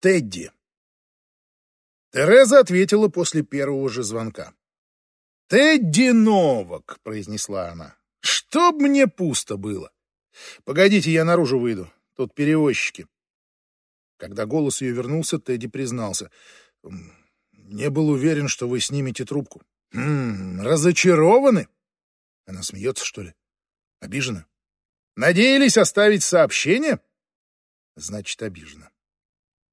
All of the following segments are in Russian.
Тедди. Тереза ответила после первого же звонка. «Тедди Новак», — произнесла она, — «чтоб мне пусто было. Погодите, я наружу выйду, тут перевозчики». Когда голос ее вернулся, Тедди признался. «Не был уверен, что вы снимете трубку». «Хм, разочарованы?» Она смеется, что ли? Обижена? Надеялись оставить сообщение? Значит, обижена.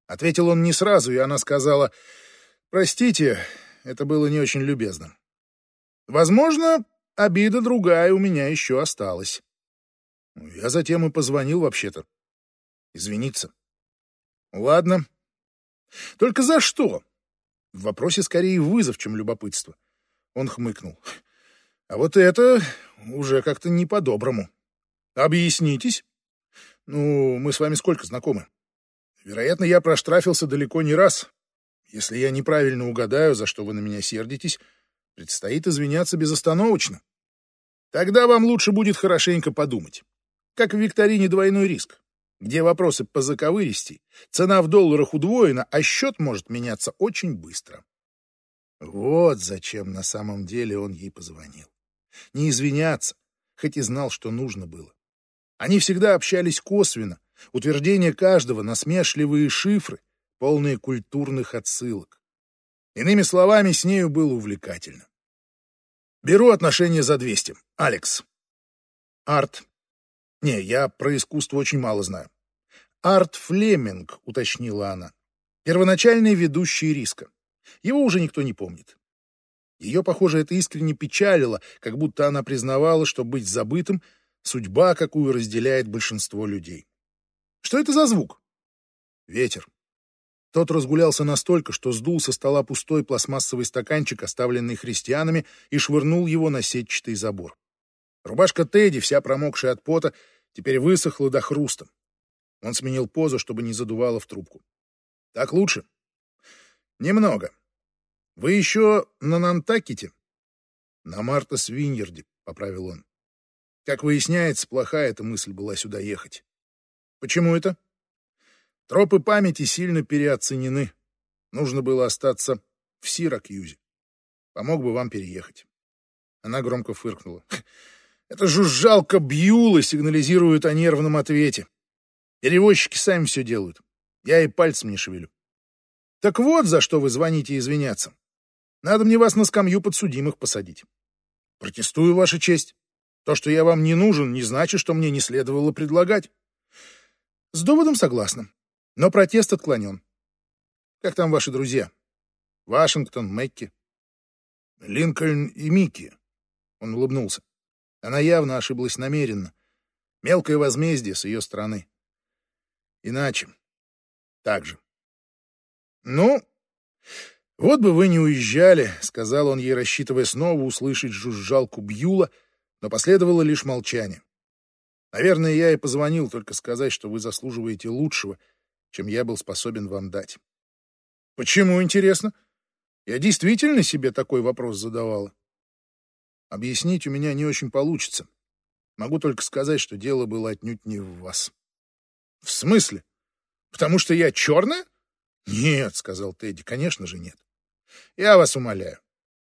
Ответил он не сразу, и она сказала, «Простите, это было не очень любезно. Возможно, обида другая у меня еще осталась. Я затем и позвонил вообще-то. Извиниться. Ладно. Только за что? В вопросе скорее вызов, чем любопытство. Он хмыкнул. А вот это уже как-то не по-доброму. Объяснитесь. Ну, мы с вами сколько знакомы? Вероятно, я проштрафился далеко не раз. Если я неправильно угадаю, за что вы на меня сердитесь, предстоит извиняться безостановочно. Тогда вам лучше будет хорошенько подумать. Как в викторине «Двойной риск», где вопросы по заковыристи, цена в долларах удвоена, а счет может меняться очень быстро. Вот зачем на самом деле он ей позвонил. Не извиняться, хоть и знал, что нужно было. Они всегда общались косвенно, утверждения каждого, насмешливые шифры, полные культурных отсылок. Иными словами, с нею было увлекательно. Беру отношения за 200. Алекс. Арт. Не, я про искусство очень мало знаю. Арт Флеминг, уточнила она. Первоначальный ведущий риска. Его уже никто не помнит. Ее, похоже, это искренне печалило, как будто она признавала, что быть забытым — судьба, какую разделяет большинство людей. Что это за звук? Ветер. Тот разгулялся настолько, что сдул со стола пустой пластмассовый стаканчик, оставленный христианами, и швырнул его на сетчатый забор. Рубашка Тедди, вся промокшая от пота, теперь высохла до хруста. Он сменил позу, чтобы не задувало в трубку. Так лучше? Немного. Вы еще на Нантакете? На Марта Свиньерде, поправил он. Как выясняется, плохая эта мысль была сюда ехать. Почему это? Тропы памяти сильно переоценены. Нужно было остаться в Сиракьюзе. Помог бы вам переехать. Она громко фыркнула. Это жужжалка Бьюла сигнализирует о нервном ответе. Перевозчики сами все делают. Я и пальцем не шевелю. Так вот, за что вы звоните извиняться. Надо мне вас на скамью подсудимых посадить. Протестую, Ваша честь. То, что я вам не нужен, не значит, что мне не следовало предлагать. С доводом согласна, но протест отклонен. Как там ваши друзья? Вашингтон, Мэкки? Линкольн и Микки. Он улыбнулся. Она явно ошиблась намеренно. Мелкое возмездие с ее стороны. Иначе. Так же. Ну, «Вот бы вы не уезжали», — сказал он ей, рассчитывая снова услышать жужжалку Бьюла, но последовало лишь молчание. «Наверное, я и позвонил только сказать, что вы заслуживаете лучшего, чем я был способен вам дать». «Почему, интересно? Я действительно себе такой вопрос задавала?» «Объяснить у меня не очень получится. Могу только сказать, что дело было отнюдь не в вас». «В смысле? Потому что я черная?» «Нет», — сказал Тедди, — «конечно же нет. Я вас умоляю.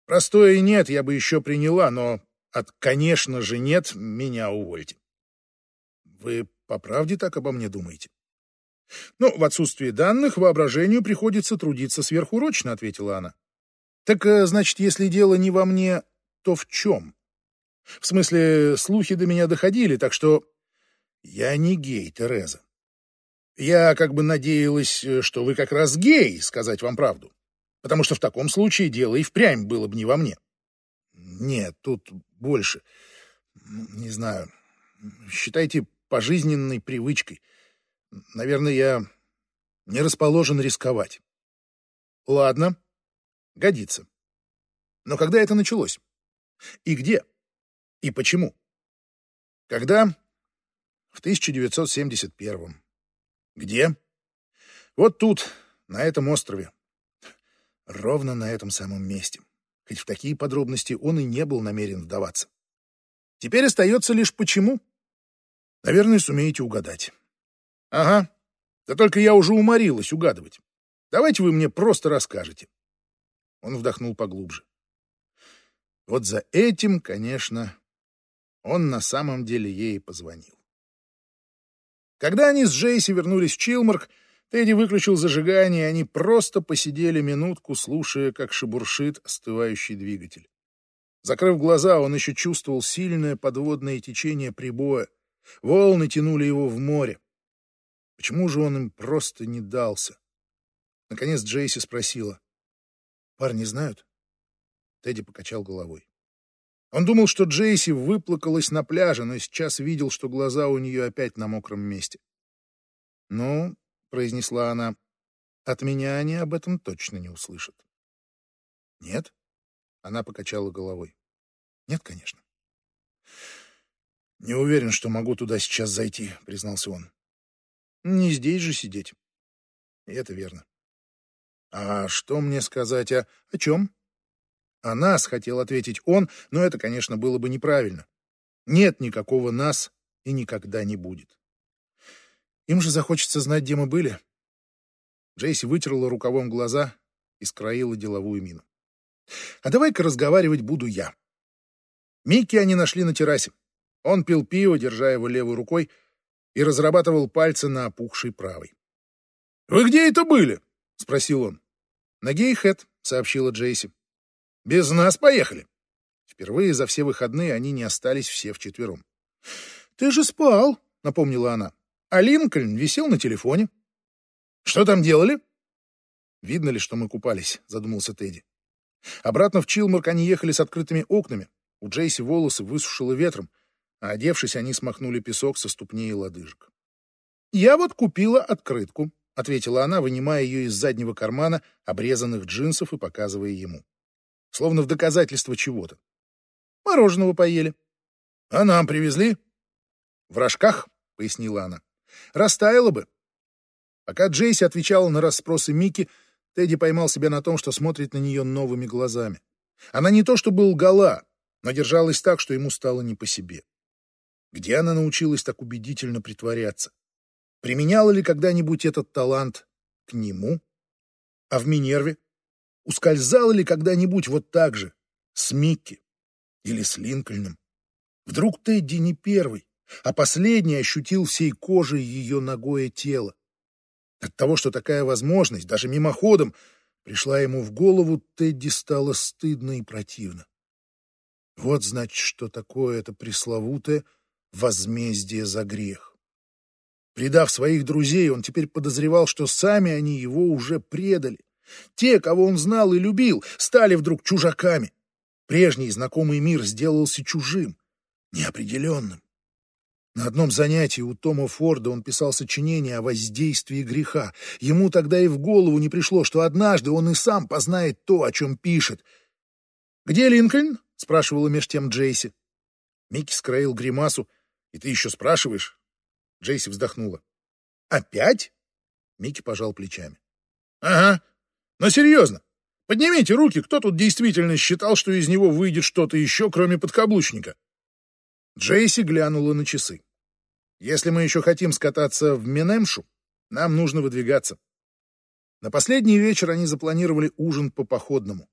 Простое «нет» я бы еще приняла, но от «конечно же нет» меня увольте. Вы по правде так обо мне думаете? Ну, в отсутствии данных воображению приходится трудиться сверхурочно, ответила она. Так, э, значит, если дело не во мне, то в чем? В смысле, слухи до меня доходили, так что я не гей, Тереза. Я как бы надеялась, э, что вы как раз гей, сказать вам правду потому что в таком случае дело и впрямь было бы не во мне. Нет, тут больше. Не знаю. Считайте пожизненной привычкой. Наверное, я не расположен рисковать. Ладно, годится. Но когда это началось? И где? И почему? Когда? В 1971. Где? Вот тут, на этом острове. Ровно на этом самом месте. Хоть в такие подробности он и не был намерен вдаваться. Теперь остается лишь почему. Наверное, сумеете угадать. Ага. Да только я уже уморилась угадывать. Давайте вы мне просто расскажете. Он вдохнул поглубже. Вот за этим, конечно, он на самом деле ей позвонил. Когда они с Джейси вернулись в Чилмарк, Тедди выключил зажигание, и они просто посидели минутку, слушая, как шебуршит остывающий двигатель. Закрыв глаза, он еще чувствовал сильное подводное течение прибоя. Волны тянули его в море. Почему же он им просто не дался? Наконец Джейси спросила. «Парни знают?» Тедди покачал головой. Он думал, что Джейси выплакалась на пляже, но сейчас видел, что глаза у нее опять на мокром месте. «Ну, — произнесла она, — от меня они об этом точно не услышат». «Нет?» — она покачала головой. «Нет, конечно». «Не уверен, что могу туда сейчас зайти», — признался он. «Не здесь же сидеть». Это верно. «А что мне сказать о... о чем?» «О нас», — хотел ответить он, но это, конечно, было бы неправильно. Нет никакого нас и никогда не будет. Им же захочется знать, где мы были. Джейси вытерла рукавом глаза и скроила деловую мину. А давай-ка разговаривать буду я. Микки они нашли на террасе. Он пил пиво, держа его левой рукой, и разрабатывал пальцы на опухшей правой. «Вы где это были?» — спросил он. «На Гейхэт», — сообщила Джейси. «Без нас поехали». Впервые за все выходные они не остались все вчетвером. «Ты же спал», — напомнила она. «А Линкольн висел на телефоне». «Что там делали?» «Видно ли, что мы купались?» — задумался Тедди. Обратно в Чилмарк они ехали с открытыми окнами. У Джейси волосы высушило ветром, одевшись, они смахнули песок со ступней и лодыжек. «Я вот купила открытку», — ответила она, вынимая ее из заднего кармана, обрезанных джинсов и показывая ему. Словно в доказательство чего-то. «Мороженого поели». «А нам привезли?» «В рожках», — пояснила она. «Растаяло бы». Пока Джейси отвечала на расспросы Мики, Тедди поймал себя на том, что смотрит на нее новыми глазами. Она не то чтобы лгала, но держалась так, что ему стало не по себе. Где она научилась так убедительно притворяться? Применяла ли когда-нибудь этот талант к нему? А в Минерве? Ускользала ли когда-нибудь вот так же с Микки или с Линкольном? Вдруг Тедди не первый, а последний ощутил всей кожей ее ногое тело. От того, что такая возможность, даже мимоходом, пришла ему в голову, Тедди стало стыдно и противно. Вот, значит, что такое это пресловутое возмездие за грех. Предав своих друзей, он теперь подозревал, что сами они его уже предали. Те, кого он знал и любил, стали вдруг чужаками. Прежний знакомый мир сделался чужим, неопределенным. На одном занятии у Тома Форда он писал сочинение о воздействии греха. Ему тогда и в голову не пришло, что однажды он и сам познает то, о чем пишет. «Где Линкольн?» — спрашивала меж тем Джейси. Микки скроил гримасу и ты еще спрашиваешь? Джейси вздохнула. Опять? Микки пожал плечами. Ага. Но серьезно. Поднимите руки, кто тут действительно считал, что из него выйдет что-то еще, кроме подкаблучника? Джейси глянула на часы. Если мы еще хотим скататься в Менемшу, нам нужно выдвигаться. На последний вечер они запланировали ужин по походному.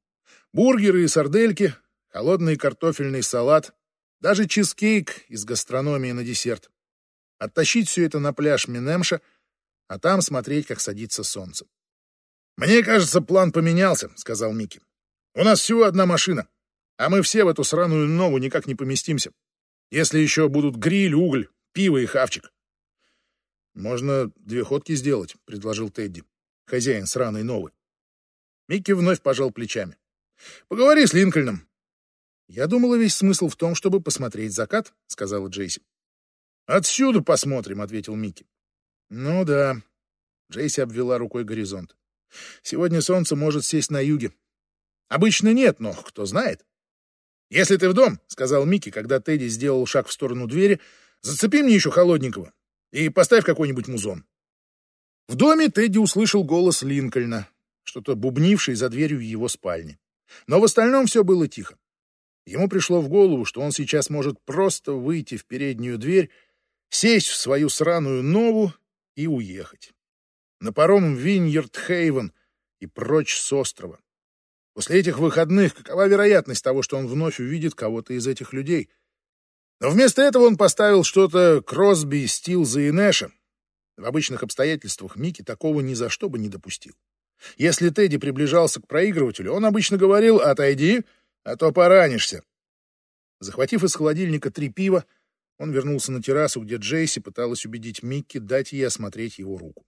Бургеры и сардельки, холодный картофельный салат, даже чизкейк из гастрономии на десерт. Оттащить все это на пляж Минемша, а там смотреть, как садится солнце. «Мне кажется, план поменялся», — сказал Микки. «У нас всего одна машина, а мы все в эту сраную нову никак не поместимся. Если еще будут гриль, уголь, пиво и хавчик». «Можно две ходки сделать», — предложил Тедди, хозяин сраной новой. Микки вновь пожал плечами. «Поговори с Линкольном. «Я думала, весь смысл в том, чтобы посмотреть закат», — сказала Джейси. «Отсюда посмотрим», — ответил Микки. «Ну да». Джейси обвела рукой горизонт. «Сегодня солнце может сесть на юге. Обычно нет, но кто знает». «Если ты в дом», — сказал Микки, когда Тедди сделал шаг в сторону двери, «зацепи мне еще холодненького и поставь какой-нибудь музон». В доме Тедди услышал голос Линкольна, что-то бубнивший за дверью его спальни. Но в остальном все было тихо. Ему пришло в голову, что он сейчас может просто выйти в переднюю дверь, сесть в свою сраную нову и уехать. На паром в Виньерд-Хейвен, и прочь с острова. После этих выходных какова вероятность того, что он вновь увидит кого-то из этих людей? Но вместо этого он поставил что-то Кросби, Стилза и Нэша. В обычных обстоятельствах Микки такого ни за что бы не допустил. Если Тедди приближался к проигрывателю, он обычно говорил «отойди, а то поранишься». Захватив из холодильника три пива, он вернулся на террасу, где Джейси пыталась убедить Микки дать ей осмотреть его руку.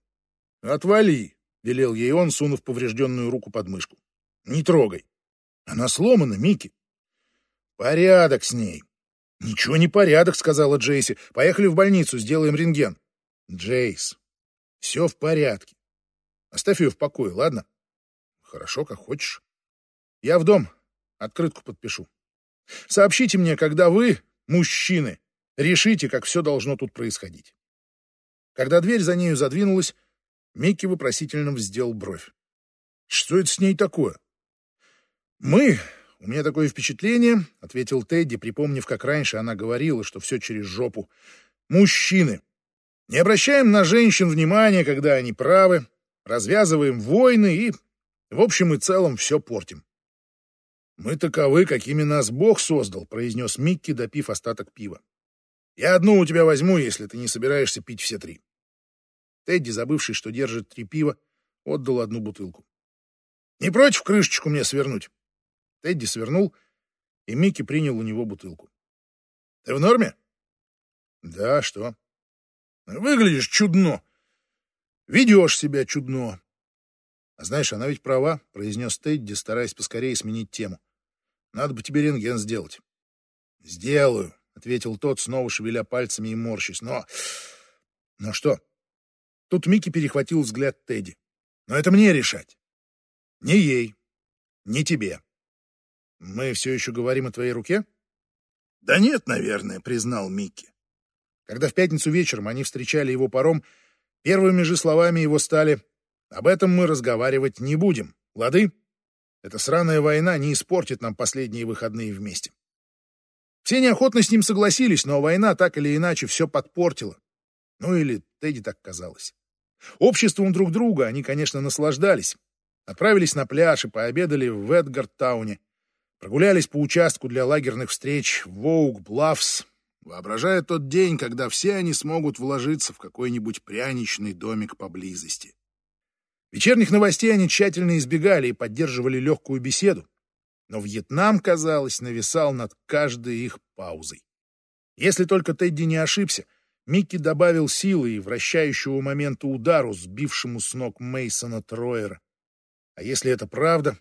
«Отвали!» — велел ей он, сунув поврежденную руку под мышку. «Не трогай. Она сломана, Микки». «Порядок с ней». «Ничего не порядок», — сказала Джейси. «Поехали в больницу, сделаем рентген». «Джейс, все в порядке. Оставь ее в покое, ладно?» «Хорошо, как хочешь. Я в дом. Открытку подпишу. Сообщите мне, когда вы, мужчины, решите, как все должно тут происходить». Когда дверь за нею задвинулась, Микки вопросительно вздел бровь. «Что это с ней такое?» «Мы, у меня такое впечатление», — ответил Тедди, припомнив, как раньше она говорила, что все через жопу. «Мужчины. Не обращаем на женщин внимания, когда они правы, развязываем войны и, в общем и целом, все портим». «Мы таковы, какими нас Бог создал», — произнес Микки, допив остаток пива. «Я одну у тебя возьму, если ты не собираешься пить все три». Тедди, забывший, что держит три пива, отдал одну бутылку. «Не против крышечку мне свернуть?» Тедди свернул, и Микки принял у него бутылку. «Ты в норме?» «Да, что?» «Выглядишь чудно. Ведешь себя чудно». «А знаешь, она ведь права», — произнес Тедди, стараясь поскорее сменить тему. «Надо бы тебе рентген сделать». «Сделаю», — ответил тот, снова шевеля пальцами и морщись. «Но... но что?» Тут Микки перехватил взгляд Тедди. «Но это мне решать. Не ей, не тебе». Мы все еще говорим о твоей руке? Да нет, наверное, признал Микки. Когда в пятницу вечером они встречали его паром, первыми же словами его стали «Об этом мы разговаривать не будем, лады? Эта сраная война не испортит нам последние выходные вместе». Все неохотно с ним согласились, но война так или иначе все подпортила. Ну или Тедди так казалось. Обществом друг друга они, конечно, наслаждались. Отправились на пляж и пообедали в Эдгартауне. Прогулялись по участку для лагерных встреч в Воук-Блавс, воображая тот день, когда все они смогут вложиться в какой-нибудь пряничный домик поблизости. Вечерних новостей они тщательно избегали и поддерживали легкую беседу, но Вьетнам, казалось, нависал над каждой их паузой. Если только Тедди не ошибся, Микки добавил силы и вращающего момента удару, сбившему с ног Мейсона Троера. А если это правда,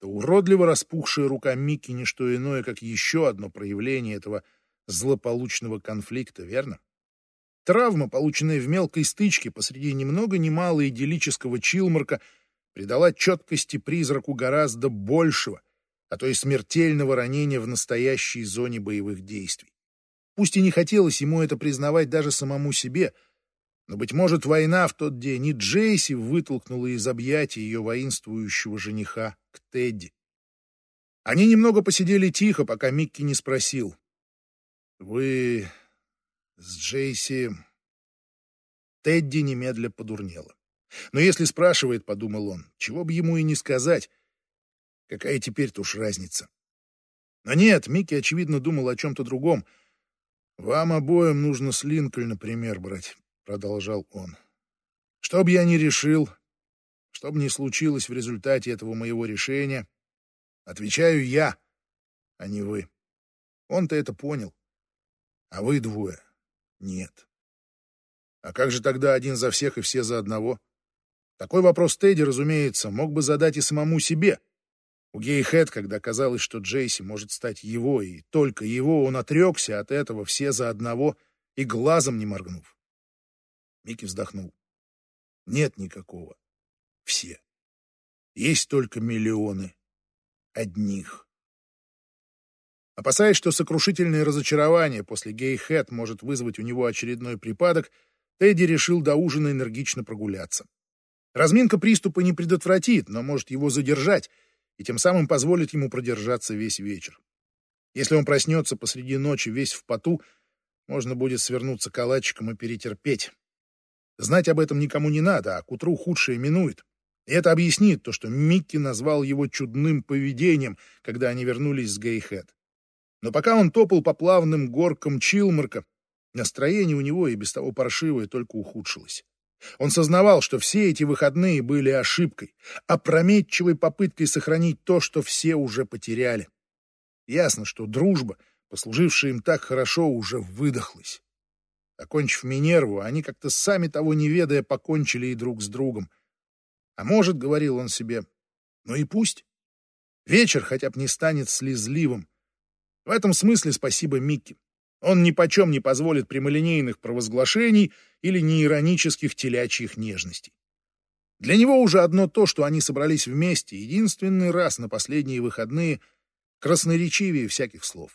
то уродливо распухшая рука Микки не что иное, как еще одно проявление этого злополучного конфликта, верно? Травма, полученная в мелкой стычке посреди ни много ни мало идиллического Чилмарка, придала четкости призраку гораздо большего, а то и смертельного ранения в настоящей зоне боевых действий. Пусть и не хотелось ему это признавать даже самому себе — но, быть может, война в тот день не Джейси вытолкнула из объятий ее воинствующего жениха к Тедди. Они немного посидели тихо, пока Микки не спросил. «Вы с Джейси...» Тедди немедля подурнела. «Но если спрашивает, — подумал он, — чего бы ему и не сказать, какая теперь-то уж разница?» Но нет, Микки, очевидно, думал о чем-то другом. «Вам обоим нужно с Линкольна пример брать продолжал он. Что бы я ни решил, что бы ни случилось в результате этого моего решения, отвечаю я, а не вы. Он-то это понял, а вы двое — нет. А как же тогда один за всех и все за одного? Такой вопрос Тедди, разумеется, мог бы задать и самому себе. У Гейхэт, когда казалось, что Джейси может стать его, и только его, он отрекся от этого все за одного и глазом не моргнув. Микки вздохнул. Нет никакого. Все. Есть только миллионы. Одних. Опасаясь, что сокрушительное разочарование после гей-хэт может вызвать у него очередной припадок, Тедди решил до ужина энергично прогуляться. Разминка приступа не предотвратит, но может его задержать и тем самым позволит ему продержаться весь вечер. Если он проснется посреди ночи весь в поту, можно будет свернуться калачиком и перетерпеть. Знать об этом никому не надо, а к утру худшее минует. И это объяснит то, что Микки назвал его чудным поведением, когда они вернулись с Гейхэт. Но пока он топал по плавным горкам Чилмарка, настроение у него и без того паршивое только ухудшилось. Он сознавал, что все эти выходные были ошибкой, опрометчивой попыткой сохранить то, что все уже потеряли. Ясно, что дружба, послужившая им так хорошо, уже выдохлась. Окончив Минерву, они как-то сами того не ведая покончили и друг с другом. А может, — говорил он себе, — ну и пусть. Вечер хотя бы не станет слезливым. В этом смысле спасибо Микки. Он ни почем не позволит прямолинейных провозглашений или неиронических телячьих нежностей. Для него уже одно то, что они собрались вместе, единственный раз на последние выходные, красноречивее всяких слов.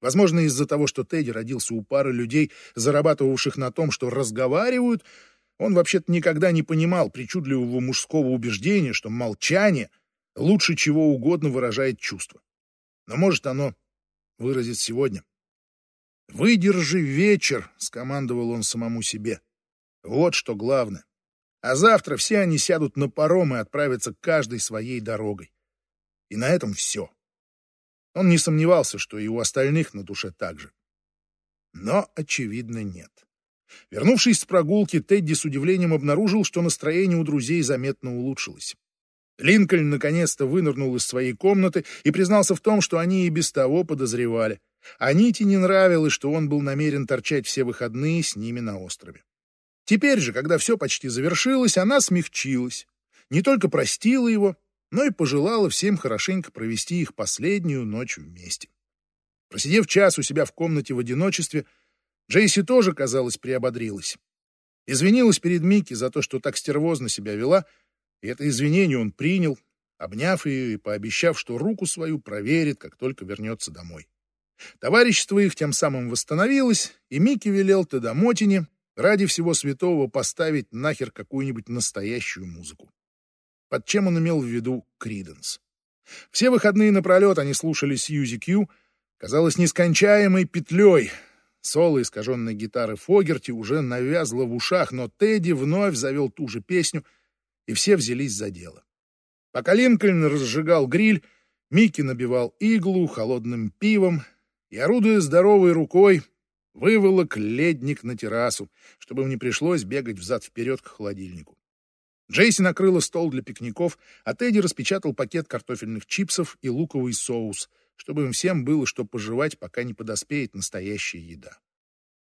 Возможно, из-за того, что Тедди родился у пары людей, зарабатывавших на том, что разговаривают, он вообще-то никогда не понимал причудливого мужского убеждения, что молчание лучше чего угодно выражает чувство. Но может оно выразит сегодня. «Выдержи вечер», — скомандовал он самому себе. Вот что главное. А завтра все они сядут на паром и отправятся каждой своей дорогой. И на этом все. Он не сомневался, что и у остальных на душе так же. Но, очевидно, нет. Вернувшись с прогулки, Тедди с удивлением обнаружил, что настроение у друзей заметно улучшилось. Линкольн наконец-то вынырнул из своей комнаты и признался в том, что они и без того подозревали. А Нити не нравилось, что он был намерен торчать все выходные с ними на острове. Теперь же, когда все почти завершилось, она смягчилась. Не только простила его, но и пожелала всем хорошенько провести их последнюю ночь вместе. Просидев час у себя в комнате в одиночестве, Джейси тоже, казалось, приободрилась. Извинилась перед Микки за то, что так стервозно себя вела, это извинение он принял, обняв ее и пообещав, что руку свою проверит, как только вернется домой. Товарищество их тем самым восстановилось, и Микки велел Тедамотине ради всего святого поставить нахер какую-нибудь настоящую музыку. Под чем он имел в виду Криденс. Все выходные напролет они слушали Сьюзи Кью, казалось, нескончаемой петлей. Соло искаженной гитары Фогерти уже навязло в ушах, но Тедди вновь завел ту же песню, и все взялись за дело. Пока Линкольн разжигал гриль, Микки набивал иглу холодным пивом и, орудуя здоровой рукой, выволок ледник на террасу, чтобы им не пришлось бегать взад-вперед к холодильнику. Джейси накрыла стол для пикников, а Тедди распечатал пакет картофельных чипсов и луковый соус, чтобы им всем было что пожевать, пока не подоспеет настоящая еда.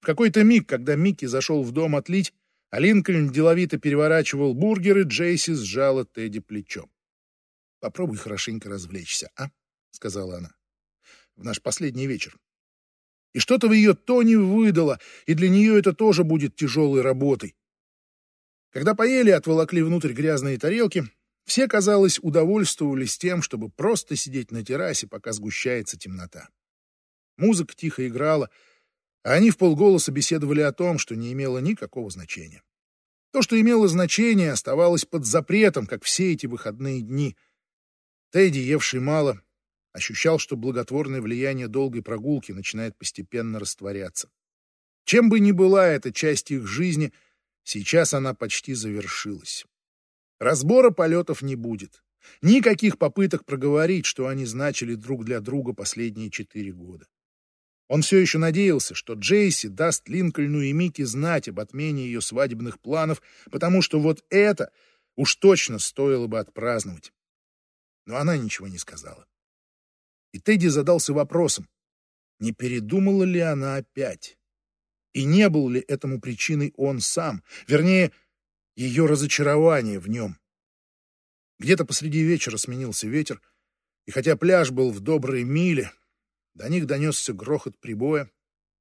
В какой-то миг, когда Микки зашел в дом отлить, а Линкольн деловито переворачивал бургеры, Джейси сжала Тедди плечом. «Попробуй хорошенько развлечься, а?» — сказала она. «В наш последний вечер. И что-то в ее тоне выдало, и для нее это тоже будет тяжелой работой. Когда поели отволокли внутрь грязные тарелки, все, казалось, удовольствовались тем, чтобы просто сидеть на террасе, пока сгущается темнота. Музыка тихо играла, они в полголоса беседовали о том, что не имело никакого значения. То, что имело значение, оставалось под запретом, как все эти выходные дни. Тедди, евший мало, ощущал, что благотворное влияние долгой прогулки начинает постепенно растворяться. Чем бы ни была эта часть их жизни, сейчас она почти завершилась. Разбора полетов не будет. Никаких попыток проговорить, что они значили друг для друга последние четыре года. Он все еще надеялся, что Джейси даст Линкольну и Микки знать об отмене ее свадебных планов, потому что вот это уж точно стоило бы отпраздновать. Но она ничего не сказала. И Тедди задался вопросом, не передумала ли она опять? И не был ли этому причиной он сам, вернее, ее разочарование в нем? Где-то посреди вечера сменился ветер, и хотя пляж был в доброй миле, до них донесся грохот прибоя,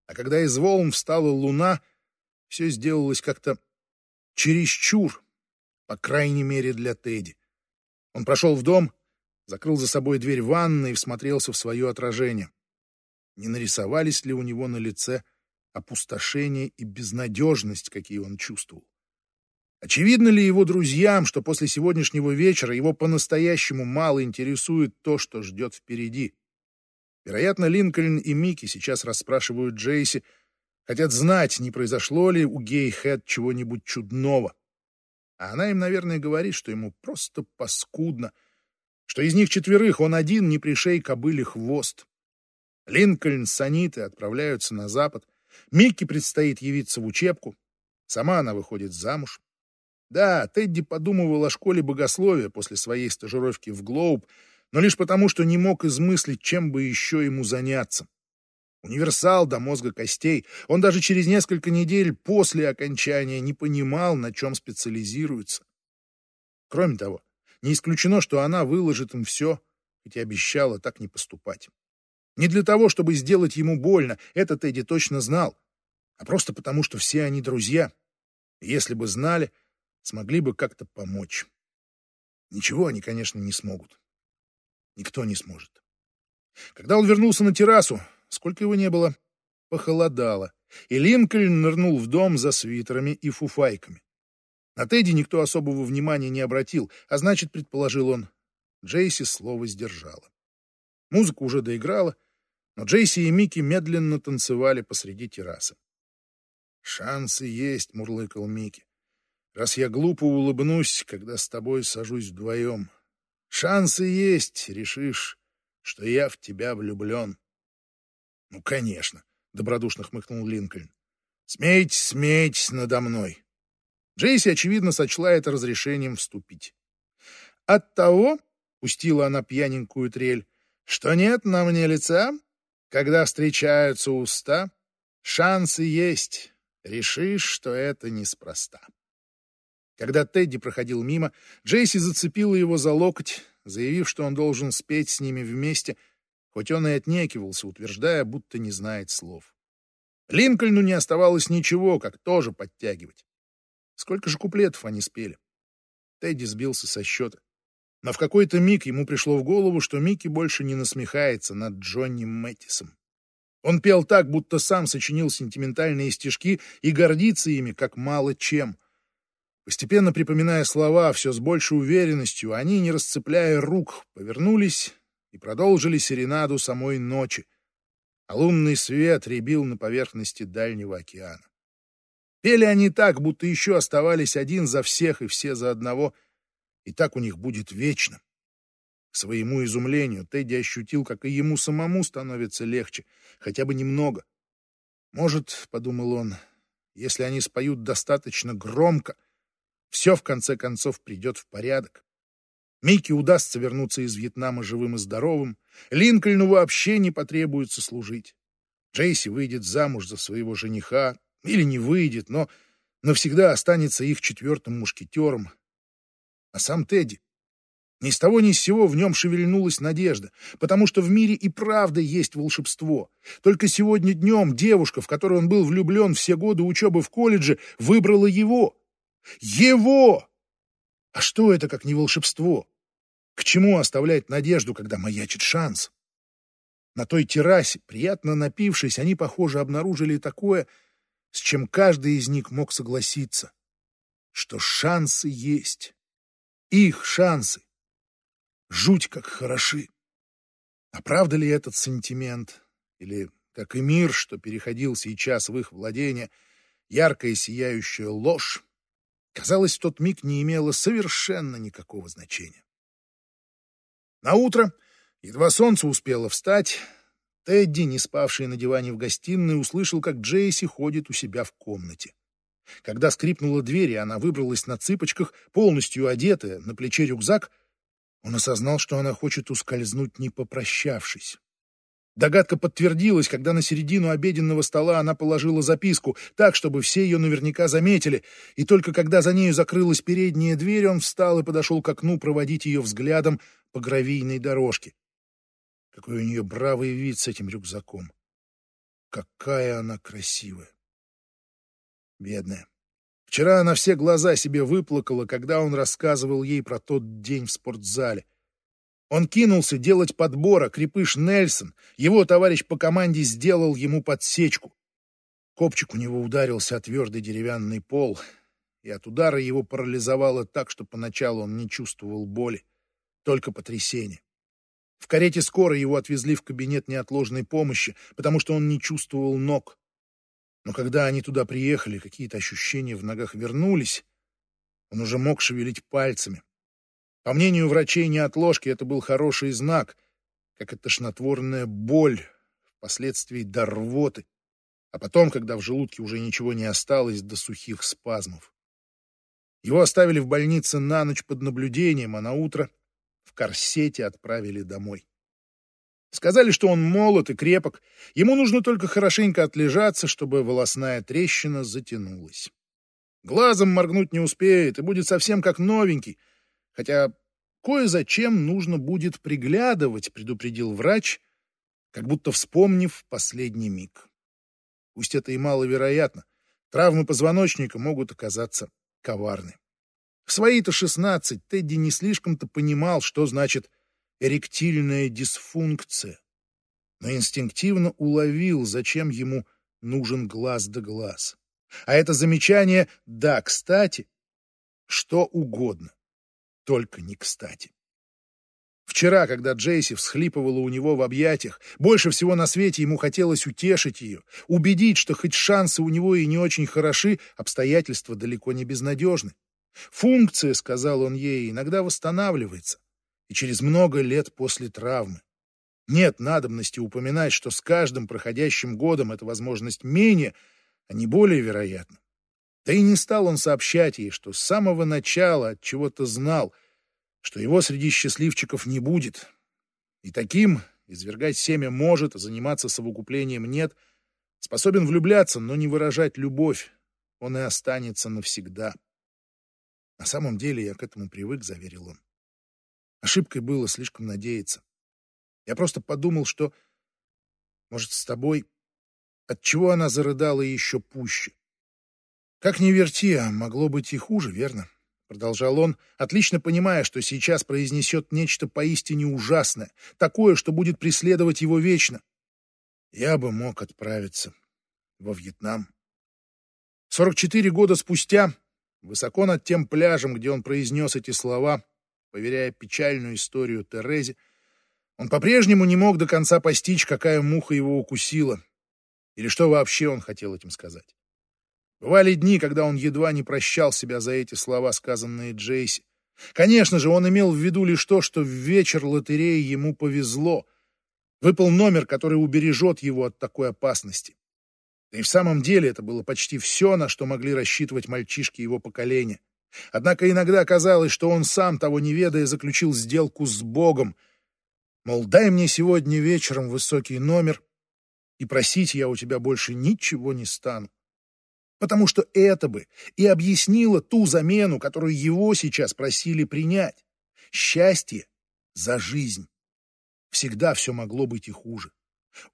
а когда из волн встала луна, все сделалось как-то чересчур, по крайней мере для Тедди. Он прошел в дом закрыл за собой дверь ванной и всмотрелся в свое отражение. Не нарисовались ли у него на лице опустошение и безнадежность, какие он чувствовал? Очевидно ли его друзьям, что после сегодняшнего вечера его по-настоящему мало интересует то, что ждет впереди? Вероятно, Линкольн и Микки сейчас расспрашивают Джейси, хотят знать, не произошло ли у Гей Хэт чего-нибудь чудного. А она им, наверное, говорит, что ему просто паскудно, что из них четверых он один не пришей кобыле хвост. Линкольн с Анитой отправляются на запад, Микки предстоит явиться в учебку, сама она выходит замуж. Да, Тедди подумывал о школе богословия после своей стажировки в Глоуб, но лишь потому, что не мог измыслить, чем бы еще ему заняться. Универсал до мозга костей. Он даже через несколько недель после окончания не понимал, на чем специализируется. Кроме того, не исключено, что она выложит им все, хоть и обещала так не поступать. Не для того, чтобы сделать ему больно, это Тедди точно знал, а просто потому, что все они друзья. Если бы знали, смогли бы как-то помочь. Ничего они, конечно, не смогут. Никто не сможет. Когда он вернулся на террасу, сколько его не было, похолодало, и Линкольн нырнул в дом за свитерами и фуфайками. На Тедди никто особого внимания не обратил, а значит, предположил он, Джейси слово сдержала. Музыка уже доиграла, но Джейси и Микки медленно танцевали посреди террасы. «Шансы есть», — мурлыкал Микки. «Раз я глупо улыбнусь, когда с тобой сажусь вдвоем. Шансы есть, решишь, что я в тебя влюблен». «Ну, конечно», — добродушно хмыкнул Линкольн. «Смейтесь, смейтесь надо мной». Джейси, очевидно, сочла это разрешением вступить. «Оттого», — пустила она пьяненькую трель, — «что нет на мне лица, когда встречаются уста, шансы есть, решишь, что это неспроста». Когда Тедди проходил мимо, Джейси зацепила его за локоть, заявив, что он должен спеть с ними вместе, хоть он и отнекивался, утверждая, будто не знает слов. Линкольну не оставалось ничего, как тоже подтягивать. Сколько же куплетов они спели? Тедди сбился со счета. Но в какой-то миг ему пришло в голову, что Микки больше не насмехается над Джонни Мэттисом. Он пел так, будто сам сочинил сентиментальные стишки и гордится ими, как мало чем. Постепенно припоминая слова, все с большей уверенностью, они, не расцепляя рук, повернулись и продолжили серенаду самой ночи, а лунный свет рябил на поверхности дальнего океана. Пели они так, будто еще оставались один за всех и все за одного, и так у них будет вечно. К своему изумлению Тедди ощутил, как и ему самому становится легче, хотя бы немного. Может, — подумал он, — если они споют достаточно громко, все в конце концов придет в порядок. Микки удастся вернуться из Вьетнама живым и здоровым, Линкольну вообще не потребуется служить. Джейси выйдет замуж за своего жениха, или не выйдет, но навсегда останется их четвертым мушкетером. А сам Тедди? Ни с того ни с сего в нем шевельнулась надежда, потому что в мире и правда есть волшебство. Только сегодня днем девушка, в которую он был влюблен все годы учебы в колледже, выбрала его. Его! А что это, как не волшебство? К чему оставлять надежду, когда маячит шанс? На той террасе, приятно напившись, они, похоже, обнаружили такое, с чем каждый из них мог согласиться, что шансы есть. Их шансы. Жуть как хороши. А правда ли этот сантимент? Или, как и мир, что переходил сейчас в их владение, яркая сияющая ложь? Казалось, в тот миг не имело совершенно никакого значения. На утро, едва солнце успело встать, Тедди, не спавший на диване в гостиной, услышал, как Джейси ходит у себя в комнате. Когда скрипнула дверь, и она выбралась на цыпочках, полностью одетая, на плече рюкзак, он осознал, что она хочет ускользнуть, не попрощавшись. Догадка подтвердилась, когда на середину обеденного стола она положила записку, так, чтобы все ее наверняка заметили, и только когда за нею закрылась передняя дверь, он встал и подошел к окну проводить ее взглядом по гравийной дорожке. Какой у нее бравый вид с этим рюкзаком. Какая она красивая. Бедная. Вчера она все глаза себе выплакала, когда он рассказывал ей про тот день в спортзале — он кинулся делать подбор, а крепыш Нельсон, его товарищ по команде, сделал ему подсечку. Копчик у него ударился о твердый деревянный пол, и от удара его парализовало так, что поначалу он не чувствовал боли, только потрясение. В карете скорой его отвезли в кабинет неотложной помощи, потому что он не чувствовал ног. Но когда они туда приехали, какие-то ощущения в ногах вернулись, Он уже мог шевелить пальцами. По мнению врачей неотложки, это был хороший знак, как и тошнотворная боль, впоследствии до рвоты, а потом, когда в желудке уже ничего не осталось, до сухих спазмов. Его оставили в больнице на ночь под наблюдением, а на утро в корсете отправили домой. Сказали, что он молод и крепок, ему нужно только хорошенько отлежаться, чтобы волосная трещина затянулась. Глазом моргнуть не успеет и будет совсем как новенький, хотя кое-зачем нужно будет приглядывать, предупредил врач, как будто вспомнив последний миг. Пусть это и маловероятно, травмы позвоночника могут оказаться коварны. В свои-то шестнадцать Тедди не слишком-то понимал, что значит эректильная дисфункция, но инстинктивно уловил, зачем ему нужен глаз да глаз. А это замечание «да, кстати» что угодно, только не кстати. Вчера, когда Джейси всхлипывала у него в объятиях, больше всего на свете ему хотелось утешить ее, убедить, что хоть шансы у него и не очень хороши, обстоятельства далеко не безнадежны. Функция, сказал он ей, иногда восстанавливается, и через много лет после травмы. Нет надобности упоминать, что с каждым проходящим годом эта возможность менее, а не более вероятна. Да и не стал он сообщать ей, что с самого начала от чего-то знал, что его среди счастливчиков не будет. И таким извергать семя может, а заниматься совокуплением нет, способен влюбляться, но не выражать любовь, он и останется навсегда. На самом деле я к этому привык, заверил он. Ошибкой было слишком надеяться. Я просто подумал, что, может, с тобой... Отчего она зарыдала еще пуще? Как ни верти, а могло быть и хуже, верно? Продолжал он, отлично понимая, что сейчас произнесет нечто поистине ужасное, такое, что будет преследовать его вечно. Я бы мог отправиться во Вьетнам. 44 года спустя, высоко над тем пляжем, где он произнес эти слова, поверяя печальную историю Терезе, он по-прежнему не мог до конца постичь, какая муха его укусила, или что вообще он хотел этим сказать. Бывали дни, когда он едва не прощал себя за эти слова, сказанные Джейси. Конечно же, он имел в виду лишь то, что в вечер лотереи ему повезло. Выпал номер, который убережет его от такой опасности. И в самом деле это было почти все, на что могли рассчитывать мальчишки его поколения. Однако иногда казалось, что он сам, того не ведая, заключил сделку с Богом. Мол, дай мне сегодня вечером высокий номер, и просить я у тебя больше ничего не стану. Потому что это бы и объяснило ту замену, которую его сейчас просили принять. Счастье за жизнь. Всегда все могло быть и хуже.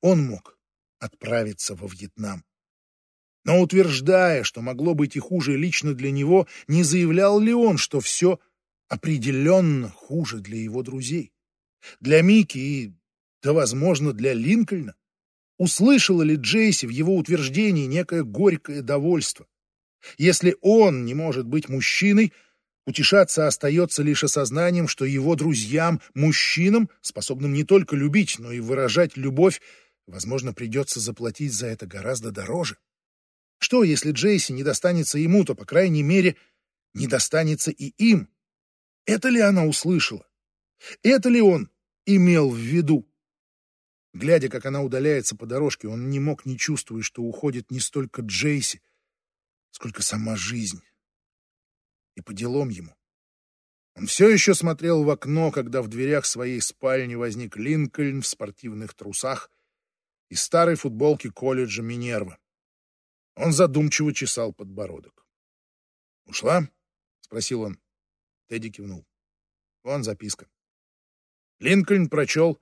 Он мог отправиться во Вьетнам. Но утверждая, что могло быть и хуже лично для него, не заявлял ли он, что все определенно хуже для его друзей? Для Мики и, да, возможно, для Линкольна? Услышала ли Джейси в его утверждении некое горькое довольство? Если он не может быть мужчиной, утешаться остается лишь осознанием, что его друзьям, мужчинам, способным не только любить, но и выражать любовь, возможно, придется заплатить за это гораздо дороже. Что, если Джейси не достанется ему, то, по крайней мере, не достанется и им? Это ли она услышала? Это ли он имел в виду? Глядя, как она удаляется по дорожке, он не мог не чувствовать, что уходит не столько Джейси, сколько сама жизнь. И по делам ему. Он все еще смотрел в окно, когда в дверях своей спальни возник Линкольн в спортивных трусах и старой футболке колледжа Минерва. Он задумчиво чесал подбородок. «Ушла?» — спросил он. Тедди кивнул. «Вон записка». Линкольн прочел,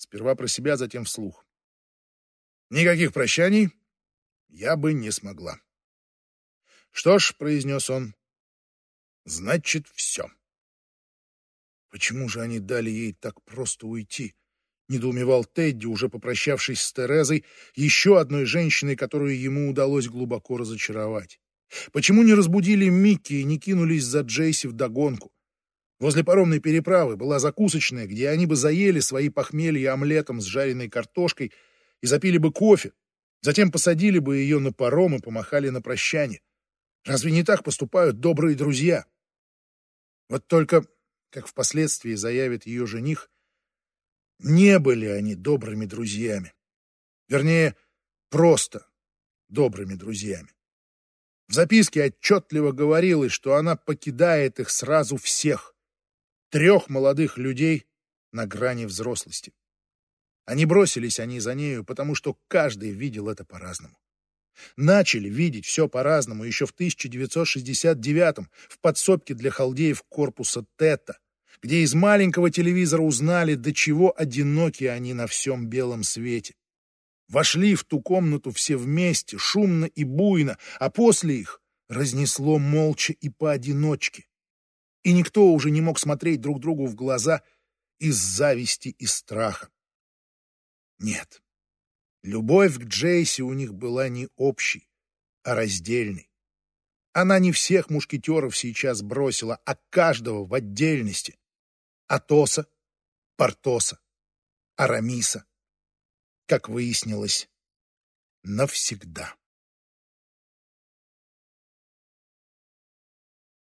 сперва про себя, затем вслух. «Никаких прощаний я бы не смогла». «Что ж», — произнес он, — «значит, все». Почему же они дали ей так просто уйти? недоумевал Тедди, уже попрощавшись с Терезой, еще одной женщиной, которую ему удалось глубоко разочаровать. Почему не разбудили Микки и не кинулись за Джейси в догонку? Возле паромной переправы была закусочная, где они бы заели свои похмелья омлетом с жареной картошкой и запили бы кофе, затем посадили бы ее на паром и помахали на прощание. Разве не так поступают добрые друзья? Вот только, как впоследствии заявит ее жених, не были они добрыми друзьями. Вернее, просто добрыми друзьями. В записке отчетливо говорилось, что она покидает их сразу всех, трех молодых людей на грани взрослости. Они бросились они за нею, потому что каждый видел это по-разному. Начали видеть все по-разному еще в 1969-м в подсобке для халдеев корпуса ТЭТа, где из маленького телевизора узнали, до чего одиноки они на всем белом свете. Вошли в ту комнату все вместе, шумно и буйно, а после их разнесло молча и поодиночке. И никто уже не мог смотреть друг другу в глаза из зависти и страха. Нет, любовь к Джейси у них была не общей, а раздельной. Она не всех мушкетеров сейчас бросила, а каждого в отдельности. Атоса, Портоса, Арамиса как выяснилось, навсегда.